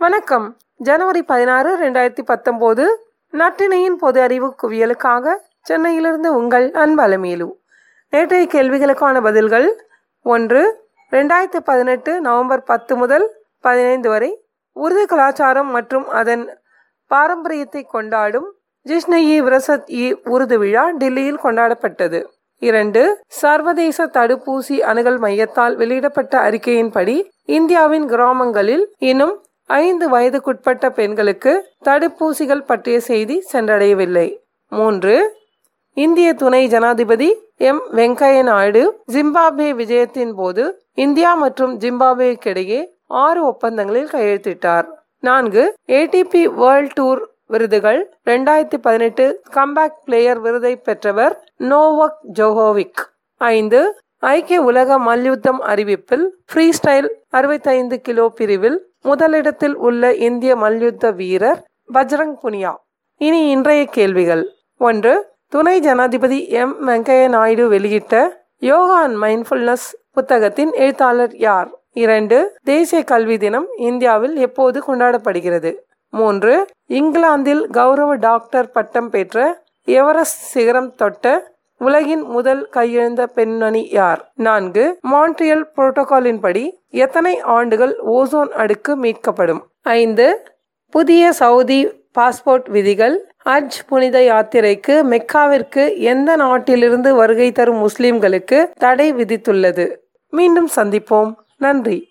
வணக்கம். ஜனவரி பதினாறு ரெண்டாயிரத்தி பத்தொம்போது நட்டினையின் பொது அறிவு குவியலுக்காக சென்னையிலிருந்து உங்கள் அன்பலமேலு நேற்றைய கேள்விகளுக்கான பதில்கள் ஒன்று ரெண்டாயிரத்தி பதினெட்டு நவம்பர் பத்து முதல் பதினைந்து வரை உருது கலாச்சாரம் மற்றும் அதன் பாரம்பரியத்தை கொண்டாடும் ஜிஷ்ன விரசத் இ உருது விழா டெல்லியில் கொண்டாடப்பட்டது. இரண்டு சர்வதேச தடுப்பூசி அணுகல் மையத்தால் வெளியிடப்பட்ட அறிக்கையின்படி இந்தியாவின் கிராமங்களில் இன்னும் ஐந்து வயதுக்குட்பட்ட பெண்களுக்கு தடுப்பூசிகள் பற்றிய செய்தி சென்றடையவில்லை. மூன்று இந்திய துணை ஜனாதிபதி எம். வெங்கையா நாயுடு ஜிம்பாப்வே விஜயத்தின் போது இந்தியா மற்றும் ஜிம்பாப்வேக்கிடையே ஆறு ஒப்பந்தங்களில் கையெழுத்திட்டார். நான்கு ஏடிபி வேர்ல்ட் டூர் விருதுகள் ரெண்டாயிரத்தி பதினெட்டு கம்பேக் பிளேயர் விருதை பெற்றவர் நோவக் ஜோகோவிக். ஐந்து ஐக்கிய உலக மல்யுத்தம் அறிவிப்பில் ஃப்ரீ ஸ்டைல் அறுபத்தைந்து கிலோ பிரிவில் முதலிடத்தில் உள்ள இந்திய மல்யுத்த வீரர் பஜ்ரங் புனியா. இனி இன்றைய கேள்விகள். ஒன்று துணை ஜனாதிபதி எம். வெங்கையா நாயுடு வெளியிட்ட யோகா அண்ட் மைண்ட்ஃபுல்னஸ் புத்தகத்தின் எழுத்தாளர் யார்? இரண்டு தேசிய கல்வி தினம் இந்தியாவில் எப்போது கொண்டாடப்படுகிறது? மூன்று இங்கிலாந்தில் கௌரவ டாக்டர் பட்டம் பெற்ற எவரெஸ்ட் சிகரம் தொட்ட உலகின் முதல் கையெழுந்த பெண்ணணி யார்? நான்கு மான்ட்ரியல் புரோட்டோகாலின் படி எத்தனை ஆண்டுகள் ஓசோன் அடுக்கு மீட்கப்படும்? ஐந்து. புதிய சவுதி பாஸ்போர்ட் விதிகள். ஹஜ் புனித யாத்திரைக்கு மெக்காவிற்கு எந்த நாட்டிலிருந்து வருகை தரும் முஸ்லிம்களுக்கு தடை விதித்துள்ளது? மீண்டும் சந்திப்போம். நன்றி.